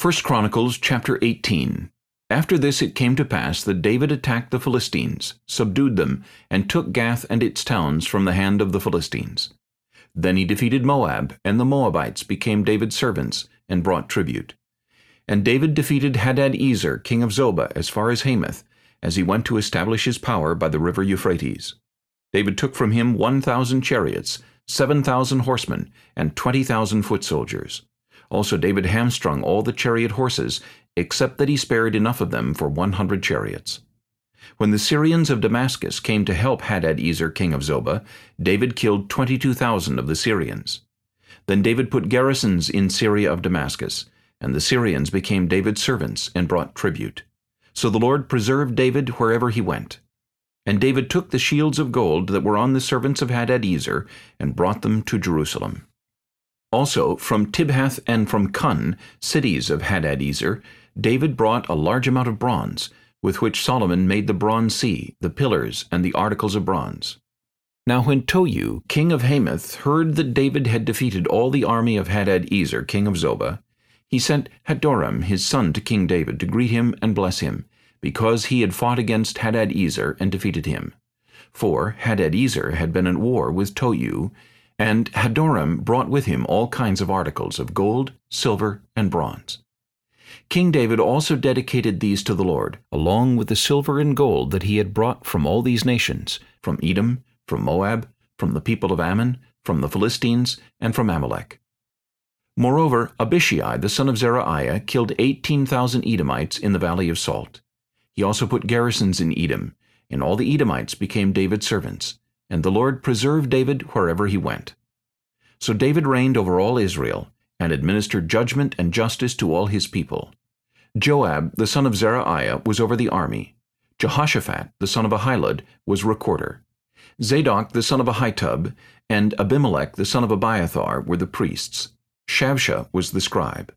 1 Chronicles chapter 18 After this it came to pass that David attacked the Philistines, subdued them, and took Gath and its towns from the hand of the Philistines. Then he defeated Moab, and the Moabites became David's servants, and brought tribute. And David defeated Hadad-ezer, king of Zobah, as far as Hamath, as he went to establish his power by the river Euphrates. David took from him one thousand chariots, seven thousand horsemen, and twenty thousand foot soldiers. Also David hamstrung all the chariot horses, except that he spared enough of them for one hundred chariots. When the Syrians of Damascus came to help Hadad-ezer king of Zobah, David killed twenty-two thousand of the Syrians. Then David put garrisons in Syria of Damascus, and the Syrians became David's servants and brought tribute. So the Lord preserved David wherever he went. And David took the shields of gold that were on the servants of Hadad-ezer and brought them to Jerusalem. Also from Tibhath and from Chun, cities of Hadad-ezer, David brought a large amount of bronze, with which Solomon made the bronze sea, the pillars, and the articles of bronze. Now when Tou, king of Hamath, heard that David had defeated all the army of Hadad-ezer, king of Zobah, he sent Hadoram his son to King David to greet him and bless him, because he had fought against Hadad-ezer and defeated him. For Hadad-ezer had been at war with Tou, and Hadoram brought with him all kinds of articles of gold, silver, and bronze. King David also dedicated these to the Lord, along with the silver and gold that he had brought from all these nations, from Edom, from Moab, from the people of Ammon, from the Philistines, and from Amalek. Moreover, Abishai the son of Zeruiah killed eighteen thousand Edomites in the valley of Salt. He also put garrisons in Edom, and all the Edomites became David's servants, and the Lord preserved David wherever he went. So David reigned over all Israel, and administered judgment and justice to all his people. Joab the son of Zeruiah was over the army. Jehoshaphat the son of Ahilud was recorder. Zadok the son of Ahitub and Abimelech the son of Abiathar were the priests. Shavsha was the scribe.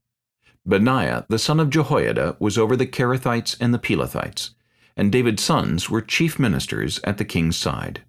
Benaiah the son of Jehoiada was over the Cherethites and the Pelethites, and David's sons were chief ministers at the king's side.